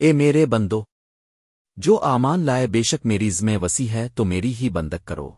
اے میرے بندو، جو آمان لائے بے شک میری زمیں وسیع ہے تو میری ہی بندک کرو۔